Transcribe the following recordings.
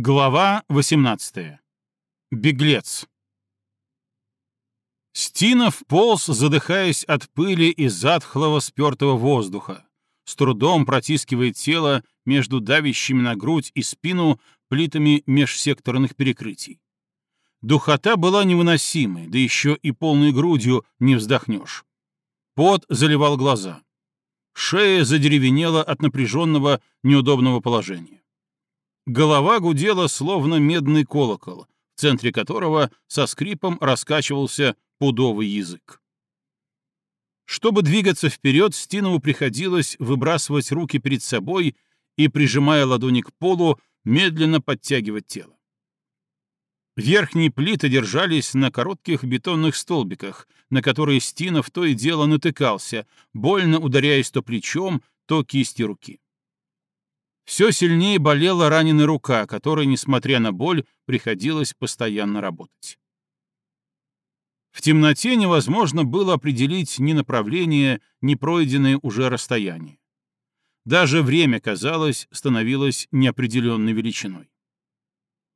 Глава 18. Беглец. Стинов полз, задыхаясь от пыли и затхлого спертого воздуха, с трудом протискивая тело между давящими на грудь и спину плитами межсекторных перекрытий. Духота была невыносимой, да еще и полной грудью не вздохнешь. Пот заливал глаза. Шея задеревенела от напряженного, неудобного положения. Голова гудела, словно медный колокол, в центре которого со скрипом раскачивался пудовый язык. Чтобы двигаться вперед, Стинову приходилось выбрасывать руки перед собой и, прижимая ладони к полу, медленно подтягивать тело. Верхние плиты держались на коротких бетонных столбиках, на которые Стинов то и дело натыкался, больно ударяясь то плечом, то кисти руки. Все сильнее болела раненая рука, которой, несмотря на боль, приходилось постоянно работать. В темноте невозможно было определить ни направление, ни пройденное уже расстояние. Даже время, казалось, становилось неопределенной величиной.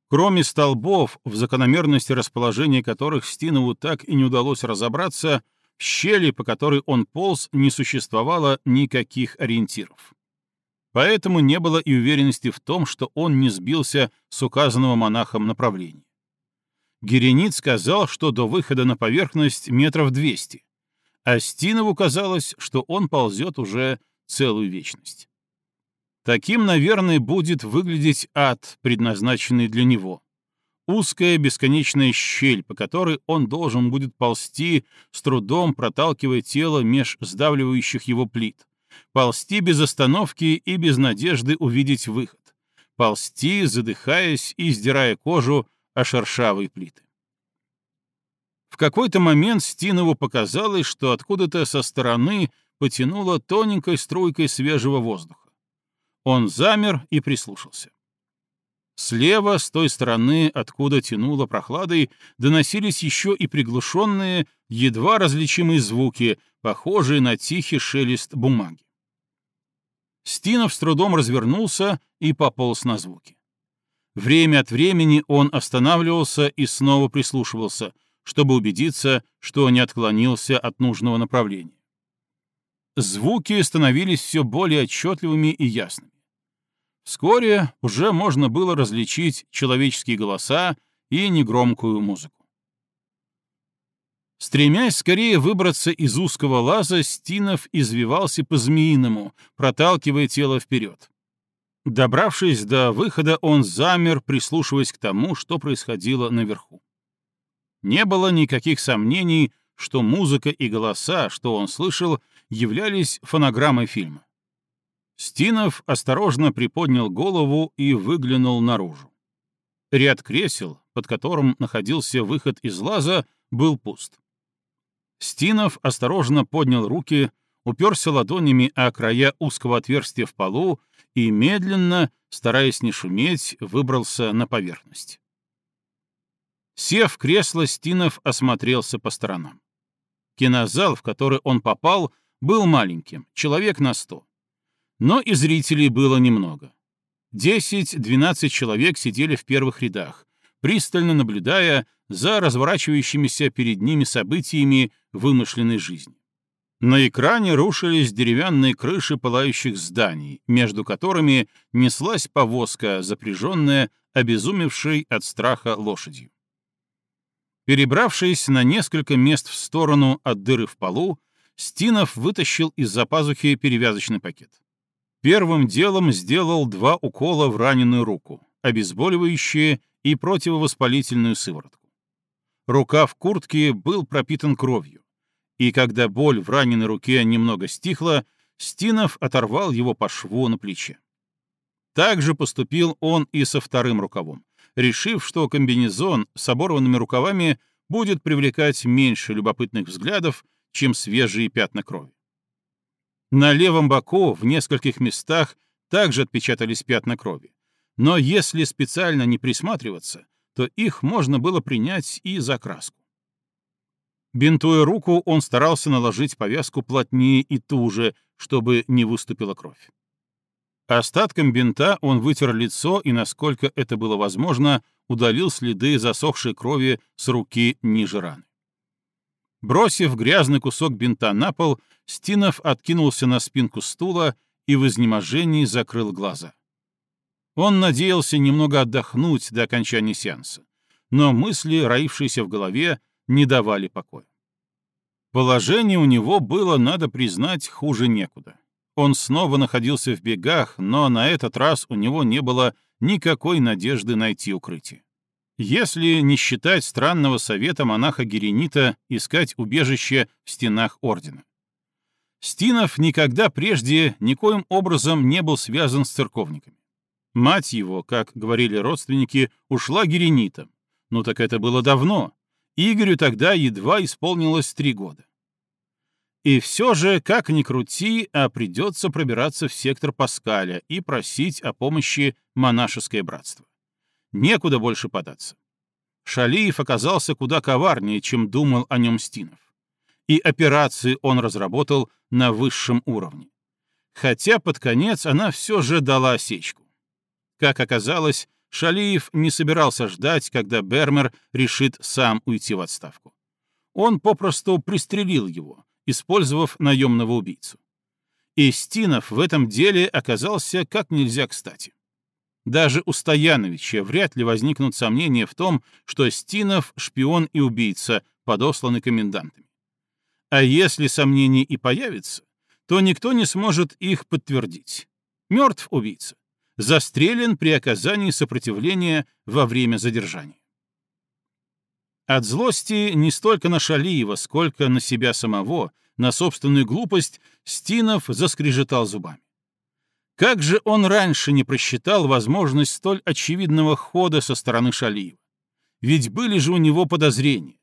Кроме столбов, в закономерности расположения которых Стинову так и не удалось разобраться, в щели, по которой он полз, не существовало никаких ориентиров. Поэтому не было и уверенности в том, что он не сбился с указанного монахом направления. Геренит сказал, что до выхода на поверхность метров 200, а Стинову казалось, что он ползет уже целую вечность. Таким, наверное, будет выглядеть ад, предназначенный для него. Узкая бесконечная щель, по которой он должен будет ползти, с трудом проталкивая тело меж сдавливающих его плит ползти без остановки и без надежды увидеть выход, ползти, задыхаясь и сдирая кожу о шершавые плиты. В какой-то момент Стинову показалось, что откуда-то со стороны потянуло тоненькой струйкой свежего воздуха. Он замер и прислушался. Слева, с той стороны, откуда тянуло прохладой, доносились еще и приглушенные, едва различимые звуки, похожие на тихий шелест бумаги. Стинов с трудом развернулся и пополз на звуки. Время от времени он останавливался и снова прислушивался, чтобы убедиться, что не отклонился от нужного направления. Звуки становились все более отчетливыми и ясными. Вскоре уже можно было различить человеческие голоса и негромкую музыку. Стремясь скорее выбраться из узкого лаза, Стинов извивался по-змеиному, проталкивая тело вперед. Добравшись до выхода, он замер, прислушиваясь к тому, что происходило наверху. Не было никаких сомнений, что музыка и голоса, что он слышал, являлись фонограммой фильма. Стинов осторожно приподнял голову и выглянул наружу. Ряд кресел, под которым находился выход из лаза, был пуст. Стинов осторожно поднял руки, уперся ладонями о края узкого отверстия в полу и медленно, стараясь не шуметь, выбрался на поверхность. Сев в кресло, Стинов осмотрелся по сторонам. Кинозал, в который он попал, был маленьким, человек на сто. Но и зрителей было немного. Десять-двенадцать человек сидели в первых рядах, пристально наблюдая за разворачивающимися перед ними событиями вымышленной жизни. На экране рушились деревянные крыши пылающих зданий, между которыми неслась повозка, запряженная обезумевшей от страха лошадью. Перебравшись на несколько мест в сторону от дыры в полу, Стинов вытащил из-за пазухи перевязочный пакет. Первым делом сделал два укола в раненую руку, обезболивающие и противовоспалительную сыворотку. Рукав куртки был пропитан кровью и когда боль в раненой руке немного стихла, Стинов оторвал его по шву на плече. Так же поступил он и со вторым рукавом, решив, что комбинезон с оборванными рукавами будет привлекать меньше любопытных взглядов, чем свежие пятна крови. На левом боку в нескольких местах также отпечатались пятна крови, но если специально не присматриваться, то их можно было принять и за краску. Бинтуя руку, он старался наложить повязку плотнее и туже, чтобы не выступила кровь. Остатком бинта он вытер лицо и, насколько это было возможно, удалил следы засохшей крови с руки ниже раны. Бросив грязный кусок бинта на пол, Стинов откинулся на спинку стула и в изнеможении закрыл глаза. Он надеялся немного отдохнуть до окончания сеанса, но мысли, роившиеся в голове, не давали покоя. Положение у него было, надо признать, хуже некуда. Он снова находился в бегах, но на этот раз у него не было никакой надежды найти укрытие. Если не считать странного совета монаха Геренита искать убежище в стенах ордена. Стинов никогда прежде никоим образом не был связан с церковниками. Мать его, как говорили родственники, ушла Геренитом. Ну так это было давно. Игорю тогда едва исполнилось три года. И все же, как ни крути, а придется пробираться в сектор Паскаля и просить о помощи монашеское братство. Некуда больше податься. Шалиев оказался куда коварнее, чем думал о нем Стинов. И операции он разработал на высшем уровне. Хотя под конец она все же дала осечку. Как оказалось, Шалиев не собирался ждать, когда Бермер решит сам уйти в отставку. Он попросту пристрелил его, использовав наемного убийцу. И Стинов в этом деле оказался как нельзя кстати. Даже у Стояновича вряд ли возникнут сомнения в том, что Стинов — шпион и убийца, подосланный комендантами. А если сомнения и появятся, то никто не сможет их подтвердить. Мертв убийца. Застрелен при оказании сопротивления во время задержания. От злости не столько на Шалиева, сколько на себя самого, на собственную глупость, Стинов заскрежетал зубами. Как же он раньше не просчитал возможность столь очевидного хода со стороны Шалиева? Ведь были же у него подозрения.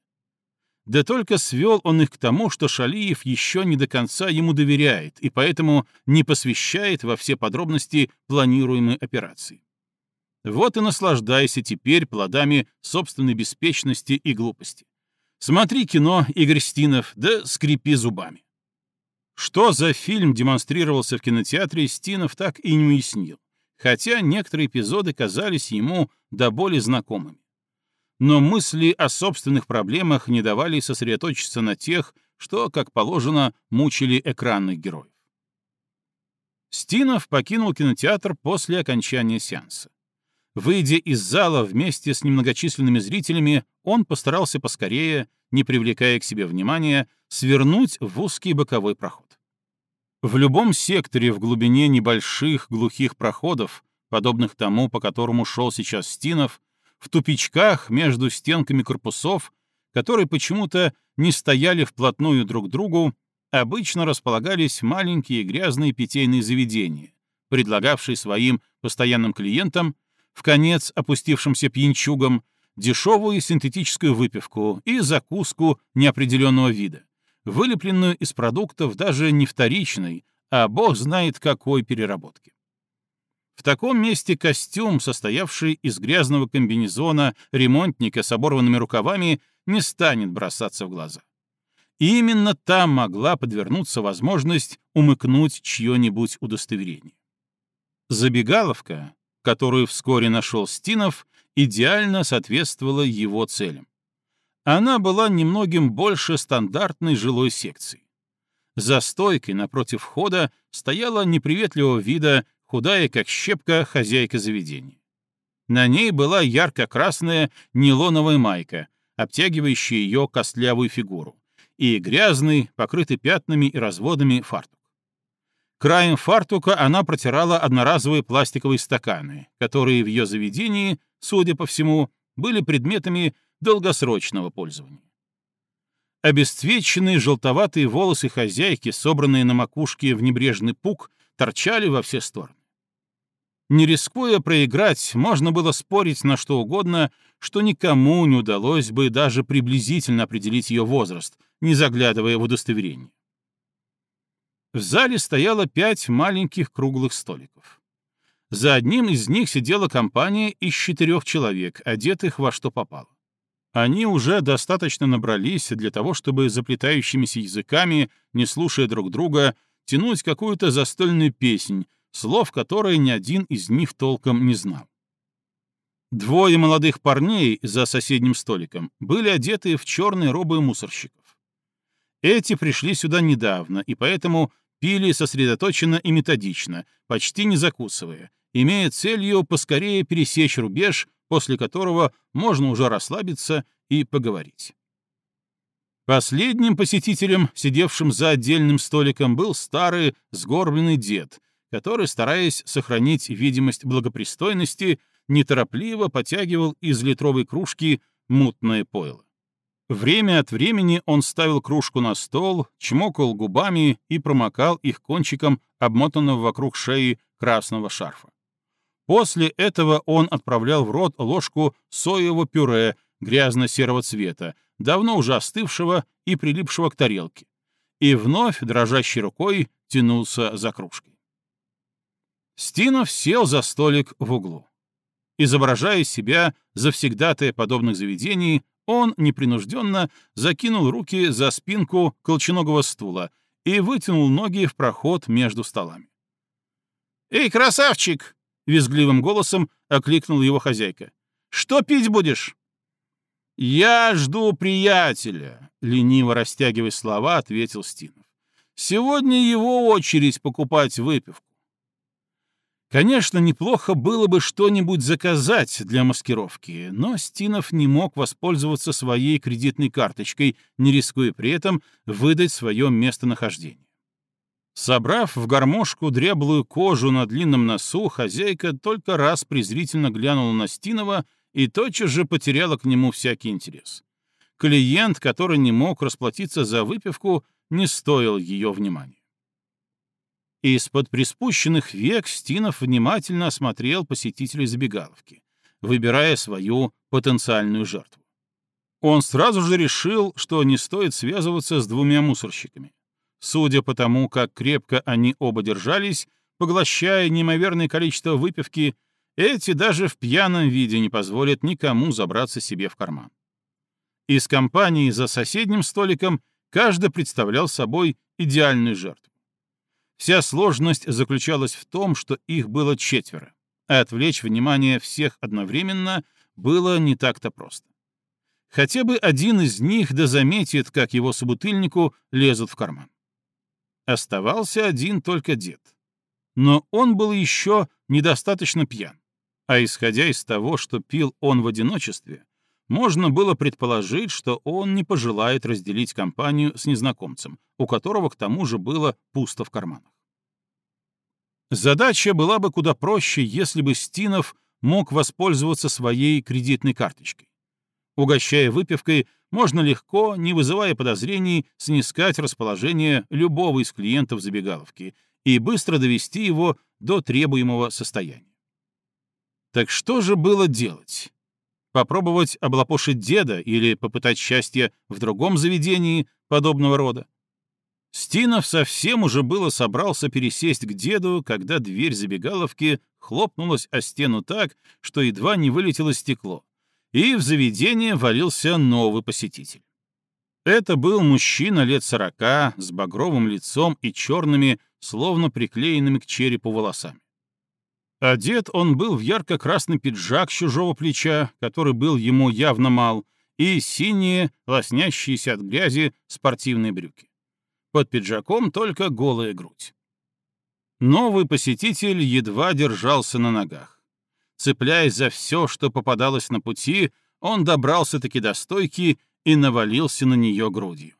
Да только свел он их к тому, что Шалиев еще не до конца ему доверяет и поэтому не посвящает во все подробности планируемой операции. Вот и наслаждайся теперь плодами собственной беспечности и глупости. Смотри кино, Игорь Стинов, да скрипи зубами. Что за фильм демонстрировался в кинотеатре, Стинов так и не уяснил, хотя некоторые эпизоды казались ему до боли знакомыми. Но мысли о собственных проблемах не давали сосредоточиться на тех, что, как положено, мучили экранных героев. Стинов покинул кинотеатр после окончания сеанса. Выйдя из зала вместе с немногочисленными зрителями, он постарался поскорее, не привлекая к себе внимания, свернуть в узкий боковой проход. В любом секторе в глубине небольших глухих проходов, подобных тому, по которому шел сейчас Стинов, в тупичках между стенками корпусов, которые почему-то не стояли вплотную друг к другу, обычно располагались маленькие грязные питейные заведения, предлагавшие своим постоянным клиентам в конец опустившимся пьянчугам, дешевую синтетическую выпивку и закуску неопределенного вида, вылепленную из продуктов даже не вторичной, а бог знает какой переработки. В таком месте костюм, состоявший из грязного комбинезона ремонтника с оборванными рукавами, не станет бросаться в глаза. И именно там могла подвернуться возможность умыкнуть чье-нибудь удостоверение. Забегаловка, которую вскоре нашел Стинов, идеально соответствовала его целям. Она была немногим больше стандартной жилой секции. За стойкой напротив входа стояла неприветливого вида, худая как щепка, хозяйка заведения. На ней была ярко-красная нейлоновая майка, обтягивающая ее костлявую фигуру, и грязный, покрытый пятнами и разводами фартук. Краем фартука она протирала одноразовые пластиковые стаканы, которые в ее заведении, судя по всему, были предметами долгосрочного пользования. Обесцвеченные желтоватые волосы хозяйки, собранные на макушке в небрежный пук, торчали во все стороны. Не рискуя проиграть, можно было спорить на что угодно, что никому не удалось бы даже приблизительно определить ее возраст, не заглядывая в удостоверение. В зале стояло пять маленьких круглых столиков. За одним из них сидела компания из четырех человек, одетых во что попало. Они уже достаточно набрались для того, чтобы заплетающимися языками, не слушая друг друга, тянуть какую-то застольную песнь, слов которые ни один из них толком не знал. Двое молодых парней за соседним столиком были одеты в черные робы мусорщиков. Эти пришли сюда недавно, и поэтому пили сосредоточенно и методично, почти не закусывая, имея целью поскорее пересечь рубеж, после которого можно уже расслабиться и поговорить. Последним посетителем, сидевшим за отдельным столиком, был старый сгорбленный дед, который, стараясь сохранить видимость благопристойности, неторопливо потягивал из литровой кружки мутное пойло. Время от времени он ставил кружку на стол, чмокал губами и промокал их кончиком обмотанного вокруг шеи красного шарфа. После этого он отправлял в рот ложку соевого пюре грязно-серого цвета, давно уже остывшего и прилипшего к тарелке, и вновь дрожащей рукой тянулся за кружкой. Стинов сел за столик в углу. Изображая себя завсегдатая подобных заведений, он непринужденно закинул руки за спинку колченогого стула и вытянул ноги в проход между столами. «Эй, красавчик!» — визгливым голосом окликнул его хозяйка. «Что пить будешь?» «Я жду приятеля», — лениво растягивая слова, ответил Стинов. «Сегодня его очередь покупать выпивку. Конечно, неплохо было бы что-нибудь заказать для маскировки, но Стинов не мог воспользоваться своей кредитной карточкой, не рискуя при этом выдать свое местонахождение. Собрав в гармошку дряблую кожу на длинном носу, хозяйка только раз презрительно глянула на Стинова и тотчас же потеряла к нему всякий интерес. Клиент, который не мог расплатиться за выпивку, не стоил ее внимания. Из-под приспущенных век Стинов внимательно осмотрел посетителей забегаловки, выбирая свою потенциальную жертву. Он сразу же решил, что не стоит связываться с двумя мусорщиками. Судя по тому, как крепко они оба держались, поглощая неимоверное количество выпивки, эти даже в пьяном виде не позволят никому забраться себе в карман. Из компании за соседним столиком каждый представлял собой идеальную жертву. Вся сложность заключалась в том, что их было четверо, а отвлечь внимание всех одновременно было не так-то просто. Хотя бы один из них да заметит, как его собутыльнику лезут в карман. Оставался один только дед. Но он был еще недостаточно пьян. А исходя из того, что пил он в одиночестве, можно было предположить, что он не пожелает разделить компанию с незнакомцем, у которого к тому же было пусто в карманах. Задача была бы куда проще, если бы Стинов мог воспользоваться своей кредитной карточкой. Угощая выпивкой, можно легко, не вызывая подозрений, снискать расположение любого из клиентов забегаловки и быстро довести его до требуемого состояния. Так что же было делать? Попробовать облапошить деда или попытать счастье в другом заведении подобного рода? Стинов совсем уже было собрался пересесть к деду, когда дверь забегаловки хлопнулась о стену так, что едва не вылетело стекло, и в заведение валился новый посетитель. Это был мужчина лет сорока, с багровым лицом и черными, словно приклеенными к черепу волосами. Одет он был в ярко-красный пиджак чужого плеча, который был ему явно мал, и синие, лоснящиеся от грязи, спортивные брюки. Под пиджаком только голая грудь. Новый посетитель едва держался на ногах. Цепляясь за все, что попадалось на пути, он добрался-таки до стойки и навалился на нее грудью.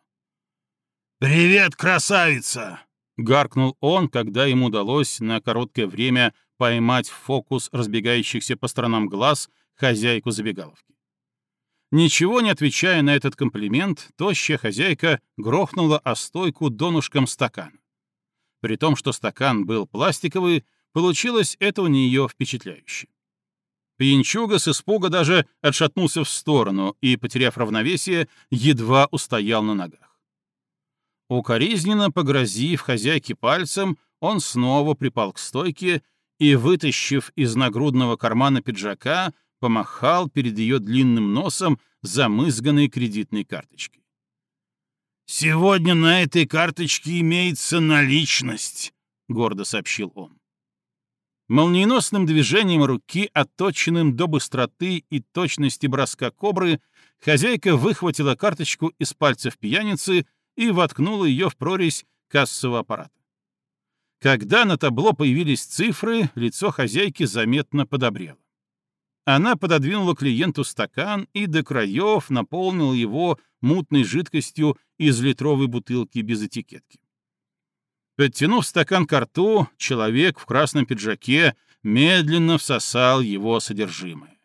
«Привет, красавица!» — гаркнул он, когда ему удалось на короткое время поймать в фокус разбегающихся по сторонам глаз хозяйку забегаловки. Ничего не отвечая на этот комплимент, тощая хозяйка грохнула о стойку донышком стакан. При том, что стакан был пластиковый, получилось это у нее впечатляюще. Пьянчуга с испуга даже отшатнулся в сторону и, потеряв равновесие, едва устоял на ногах. Укоризненно погрозив хозяйке пальцем, он снова припал к стойке и, вытащив из нагрудного кармана пиджака, помахал перед ее длинным носом замызганной кредитной карточкой. «Сегодня на этой карточке имеется наличность», — гордо сообщил он. Молниеносным движением руки, отточенным до быстроты и точности броска кобры, хозяйка выхватила карточку из пальцев пьяницы и воткнула ее в прорезь кассового аппарата. Когда на табло появились цифры, лицо хозяйки заметно подобрело. Она пододвинула клиенту стакан и до краев наполнила его мутной жидкостью из литровой бутылки без этикетки. Подтянув стакан к рту, человек в красном пиджаке медленно всосал его содержимое.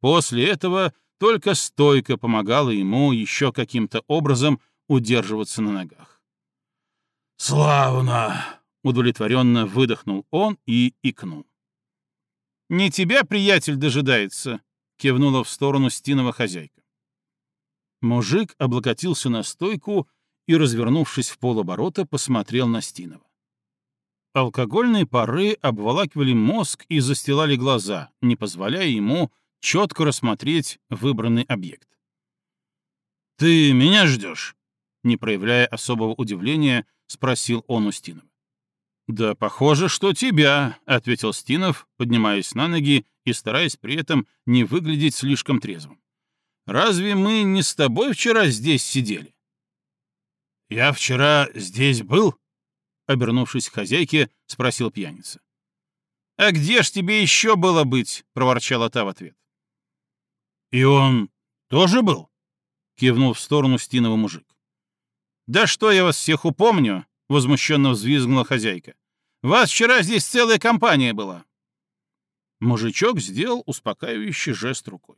После этого только стойка помогала ему еще каким-то образом удерживаться на ногах. «Славно!» — удовлетворенно выдохнул он и икнул. «Не тебя, приятель, дожидается!» — кивнула в сторону Стинова хозяйка. Мужик облокотился на стойку и, развернувшись в полоборота, посмотрел на Стинова. Алкогольные пары обволакивали мозг и застилали глаза, не позволяя ему четко рассмотреть выбранный объект. «Ты меня ждешь?» Не проявляя особого удивления, спросил он у Стинова. «Да похоже, что тебя», — ответил Стинов, поднимаясь на ноги и стараясь при этом не выглядеть слишком трезвым. «Разве мы не с тобой вчера здесь сидели?» «Я вчера здесь был?» — обернувшись к хозяйке, спросил пьяница. «А где ж тебе еще было быть?» — проворчала та в ответ. «И он тоже был?» — кивнул в сторону Стинова мужик. «Да что я вас всех упомню?» — возмущенно взвизгнула хозяйка. «Вас вчера здесь целая компания была». Мужичок сделал успокаивающий жест рукой.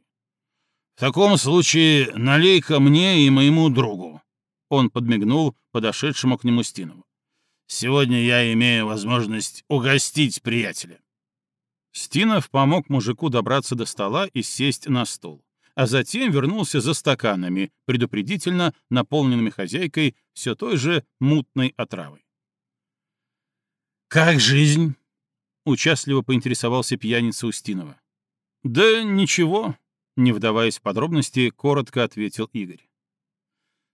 «В таком случае налей-ка мне и моему другу», он подмигнул подошедшему к нему Стинову. «Сегодня я имею возможность угостить приятеля». Стинов помог мужику добраться до стола и сесть на стол, а затем вернулся за стаканами, предупредительно наполненными хозяйкой все той же мутной отравой. «Как жизнь?» — участливо поинтересовался пьяница Устинова. «Да ничего», — не вдаваясь в подробности, коротко ответил Игорь.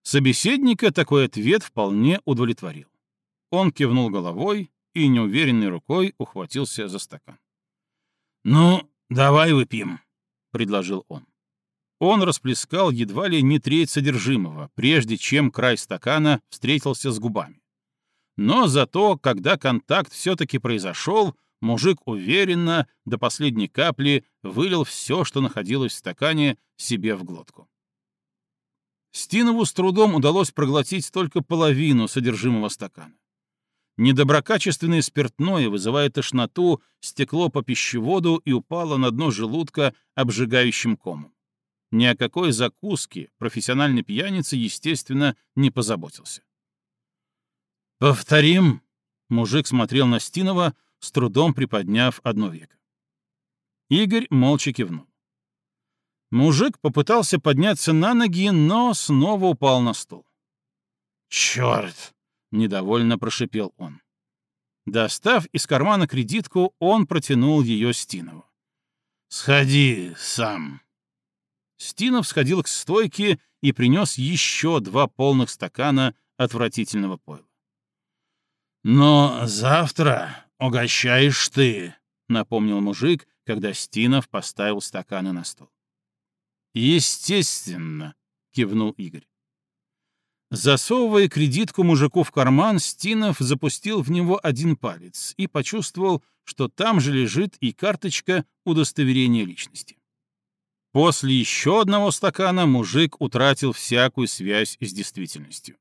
Собеседника такой ответ вполне удовлетворил. Он кивнул головой и неуверенной рукой ухватился за стакан. «Ну, давай выпьем», — предложил он. Он расплескал едва ли не треть содержимого, прежде чем край стакана встретился с губами. Но зато, когда контакт все-таки произошел, мужик уверенно, до последней капли, вылил все, что находилось в стакане, себе в глотку. Стинову с трудом удалось проглотить только половину содержимого стакана. Недоброкачественное спиртное, вызывая тошноту, стекло по пищеводу и упало на дно желудка обжигающим комом. Ни о какой закуске профессиональный пьяница, естественно, не позаботился. «Повторим», — мужик смотрел на Стинова, с трудом приподняв одно веко. Игорь молча кивнул. Мужик попытался подняться на ноги, но снова упал на стол. «Черт!» — недовольно прошипел он. Достав из кармана кредитку, он протянул ее Стинову. «Сходи сам». Стинов сходил к стойке и принес еще два полных стакана отвратительного пойла. «Но завтра угощаешь ты», — напомнил мужик, когда Стинов поставил стаканы на стол. «Естественно», — кивнул Игорь. Засовывая кредитку мужику в карман, Стинов запустил в него один палец и почувствовал, что там же лежит и карточка удостоверения личности. После еще одного стакана мужик утратил всякую связь с действительностью.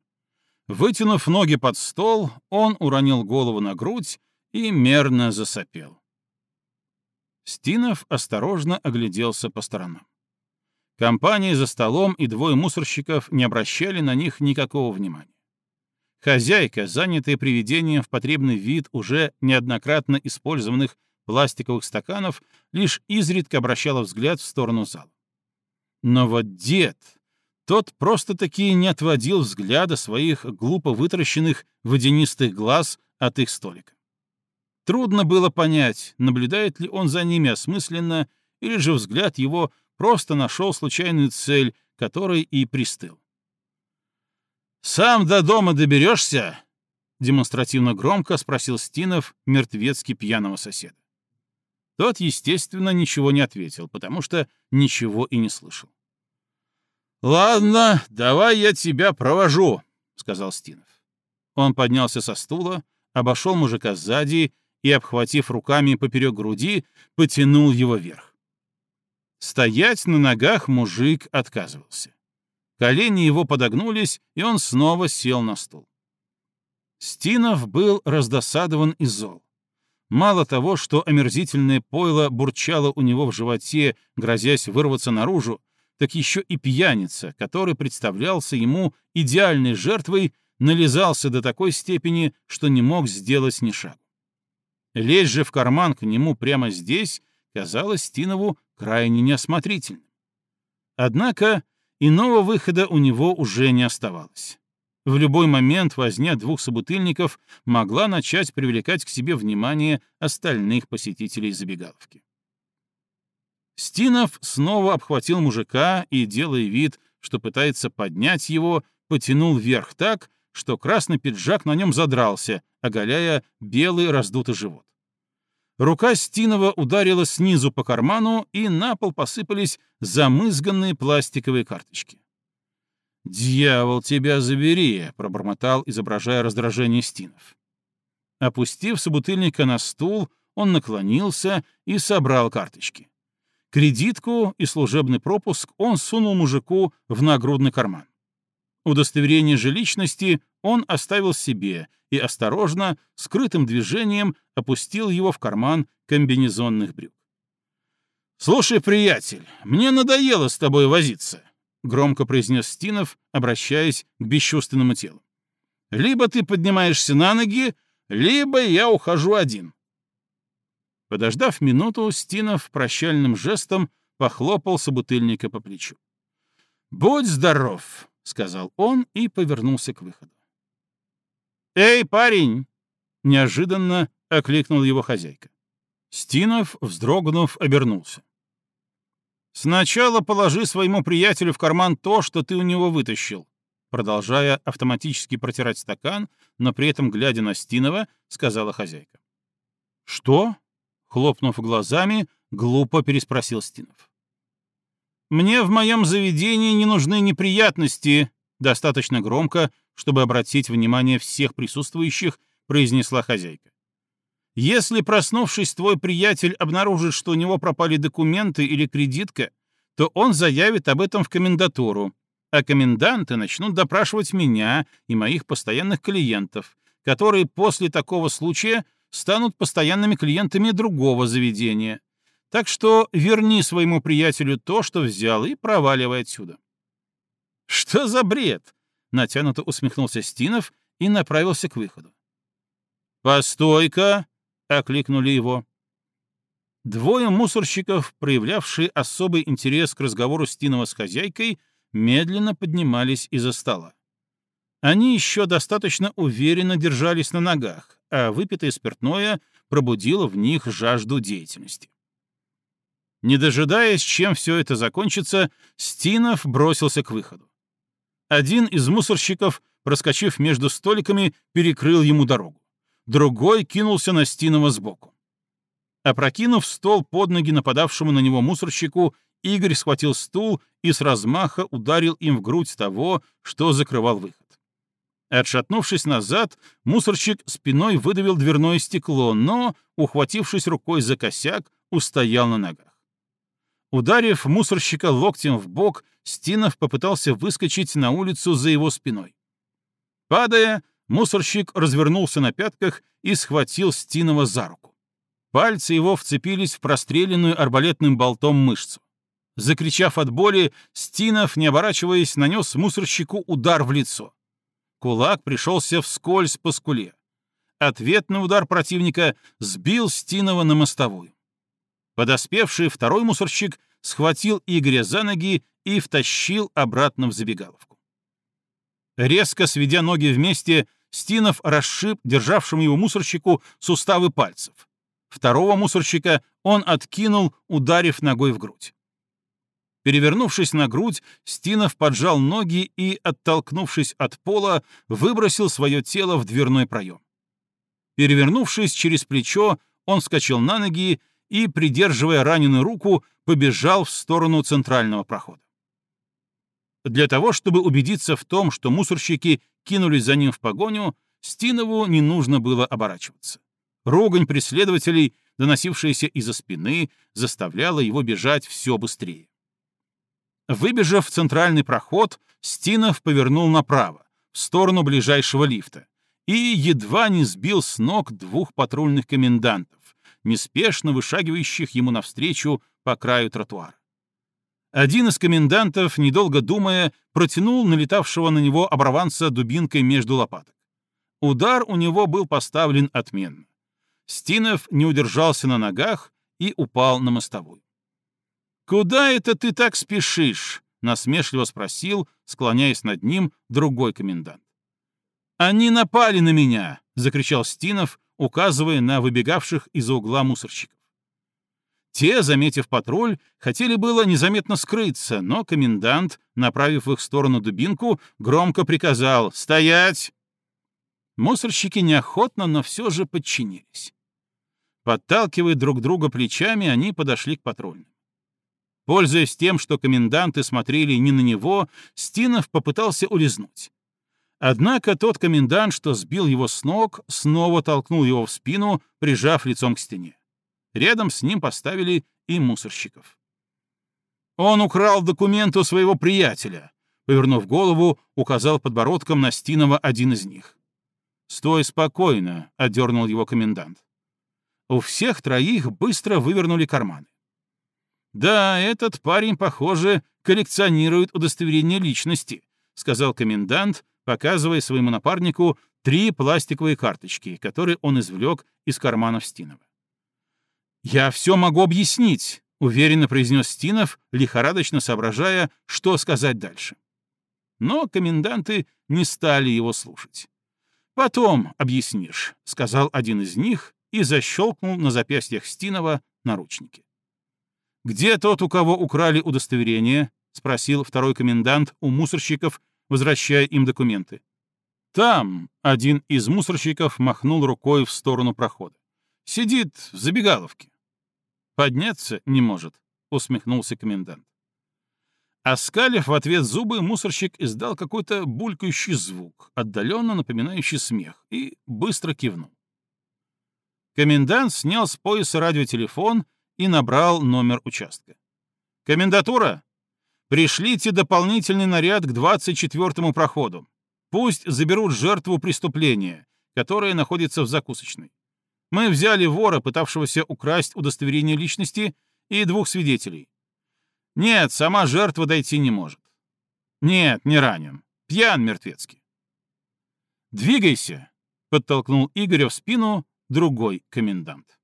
Вытянув ноги под стол, он уронил голову на грудь и мерно засопел. Стинов осторожно огляделся по сторонам. Компания за столом и двое мусорщиков не обращали на них никакого внимания. Хозяйка, занятая приведением в потребный вид уже неоднократно использованных пластиковых стаканов, лишь изредка обращала взгляд в сторону зала. Но вот дед, тот просто-таки не отводил взгляда своих глупо вытаращенных водянистых глаз от их столика. Трудно было понять, наблюдает ли он за ними осмысленно, или же взгляд его просто нашел случайную цель, которой и пристыл. «Сам до дома доберешься?» — демонстративно громко спросил Стинов мертвецки пьяного соседа. Тот, естественно, ничего не ответил, потому что ничего и не слышал. «Ладно, давай я тебя провожу», — сказал Стинов. Он поднялся со стула, обошел мужика сзади и, обхватив руками поперек груди, потянул его вверх. Стоять на ногах мужик отказывался. Колени его подогнулись, и он снова сел на стул. Стинов был раздосадован и зол. Мало того, что омерзительное пойло бурчало у него в животе, грозясь вырваться наружу, так еще и пьяница, который представлялся ему идеальной жертвой, нализался до такой степени, что не мог сделать ни шагу. Лезть же в карман к нему прямо здесь казалось Стинову крайне неосмотрительным. Однако иного выхода у него уже не оставалось. В любой момент возня двух собутыльников могла начать привлекать к себе внимание остальных посетителей забегаловки. Стинов снова обхватил мужика и, делая вид, что пытается поднять его, потянул вверх так, что красный пиджак на нем задрался, оголяя белый раздутый живот. Рука Стинова ударила снизу по карману, и на пол посыпались замызганные пластиковые карточки. «Дьявол, тебя забери!» — пробормотал, изображая раздражение Стинов. Опустив собутыльника на стул, он наклонился и собрал карточки. Кредитку и служебный пропуск он сунул мужику в нагрудный карман. Удостоверение же личности он оставил себе и осторожно, скрытым движением опустил его в карман комбинезонных брюк. «Слушай, приятель, мне надоело с тобой возиться. — громко произнес Стинов, обращаясь к бесчувственному телу. «Либо ты поднимаешься на ноги, либо я ухожу один». Подождав минуту, Стинов прощальным жестом похлопал собутыльника по плечу. «Будь здоров», — сказал он и повернулся к выходу. «Эй, парень!» — неожиданно окликнул его хозяйка. Стинов, вздрогнув, обернулся. «Сначала положи своему приятелю в карман то, что ты у него вытащил», продолжая автоматически протирать стакан, но при этом глядя на Стинова, сказала хозяйка. «Что?» — хлопнув глазами, глупо переспросил Стинов. «Мне в моем заведении не нужны неприятности», достаточно громко, чтобы обратить внимание всех присутствующих, произнесла хозяйка. Если, проснувшись, твой приятель обнаружит, что у него пропали документы или кредитка, то он заявит об этом в комендатуру, а коменданты начнут допрашивать меня и моих постоянных клиентов, которые после такого случая станут постоянными клиентами другого заведения. Так что верни своему приятелю то, что взял, и проваливай отсюда. «Что за бред?» — натянуто усмехнулся Стинов и направился к выходу. «Постой-ка!» — окликнули его. Двое мусорщиков, проявлявшие особый интерес к разговору Стинова с хозяйкой, медленно поднимались из-за стола. Они еще достаточно уверенно держались на ногах, а выпитое спиртное пробудило в них жажду деятельности. Не дожидаясь, чем все это закончится, Стинов бросился к выходу. Один из мусорщиков, проскочив между столиками, перекрыл ему дорогу другой кинулся на Стинова сбоку. Опрокинув стол под ноги нападавшему на него мусорщику, Игорь схватил стул и с размаха ударил им в грудь того, что закрывал выход. Отшатнувшись назад, мусорщик спиной выдавил дверное стекло, но, ухватившись рукой за косяк, устоял на ногах. Ударив мусорщика локтем в бок, Стинов попытался выскочить на улицу за его спиной. Падая, Мусорщик развернулся на пятках и схватил Стинова за руку. Пальцы его вцепились в простреленную арбалетным болтом мышцу. Закричав от боли, Стинов, не оборачиваясь, нанес мусорщику удар в лицо. Кулак пришелся вскользь по скуле. Ответный удар противника сбил Стинова на мостовую. Подоспевший второй мусорщик схватил Игоря за ноги и втащил обратно в забегаловку. Резко сведя ноги вместе, Стинов расшиб державшему его мусорщику суставы пальцев. Второго мусорщика он откинул, ударив ногой в грудь. Перевернувшись на грудь, Стинов поджал ноги и, оттолкнувшись от пола, выбросил свое тело в дверной проем. Перевернувшись через плечо, он вскочил на ноги и, придерживая раненую руку, побежал в сторону центрального прохода. Для того, чтобы убедиться в том, что мусорщики кинулись за ним в погоню, Стинову не нужно было оборачиваться. Ругань преследователей, доносившаяся из-за спины, заставляла его бежать все быстрее. Выбежав в центральный проход, Стинов повернул направо, в сторону ближайшего лифта, и едва не сбил с ног двух патрульных комендантов, неспешно вышагивающих ему навстречу по краю тротуара. Один из комендантов, недолго думая, протянул налетавшего на него оборванца дубинкой между лопаток. Удар у него был поставлен отменно. Стинов не удержался на ногах и упал на мостовую. «Куда это ты так спешишь?» — насмешливо спросил, склоняясь над ним, другой комендант. «Они напали на меня!» — закричал Стинов, указывая на выбегавших из-за угла мусорщиков. Те, заметив патруль, хотели было незаметно скрыться, но комендант, направив в их сторону дубинку, громко приказал «Стоять!». Мусорщики неохотно, но все же подчинились. Подталкивая друг друга плечами, они подошли к патрульным. Пользуясь тем, что коменданты смотрели не на него, Стинов попытался улизнуть. Однако тот комендант, что сбил его с ног, снова толкнул его в спину, прижав лицом к стене. Рядом с ним поставили и мусорщиков. «Он украл документ у своего приятеля», — повернув голову, указал подбородком на Стинова один из них. «Стой спокойно», — одернул его комендант. У всех троих быстро вывернули карманы. «Да, этот парень, похоже, коллекционирует удостоверение личности», — сказал комендант, показывая своему напарнику три пластиковые карточки, которые он извлек из карманов Стинова. «Я все могу объяснить», — уверенно произнес Стинов, лихорадочно соображая, что сказать дальше. Но коменданты не стали его слушать. «Потом объяснишь», — сказал один из них и защелкнул на запястьях Стинова наручники. «Где тот, у кого украли удостоверение?» — спросил второй комендант у мусорщиков, возвращая им документы. «Там», — один из мусорщиков махнул рукой в сторону прохода. «Сидит в забегаловке». «Подняться не может», — усмехнулся комендант. Оскалив в ответ зубы, мусорщик издал какой-то булькающий звук, отдаленно напоминающий смех, и быстро кивнул. Комендант снял с пояса радиотелефон и набрал номер участка. «Комендатура! Пришлите дополнительный наряд к 24-му проходу. Пусть заберут жертву преступления, которая находится в закусочной. Мы взяли вора, пытавшегося украсть удостоверение личности, и двух свидетелей. Нет, сама жертва дойти не может. Нет, не ранен. Пьян мертвецкий. «Двигайся!» — подтолкнул Игоря в спину другой комендант.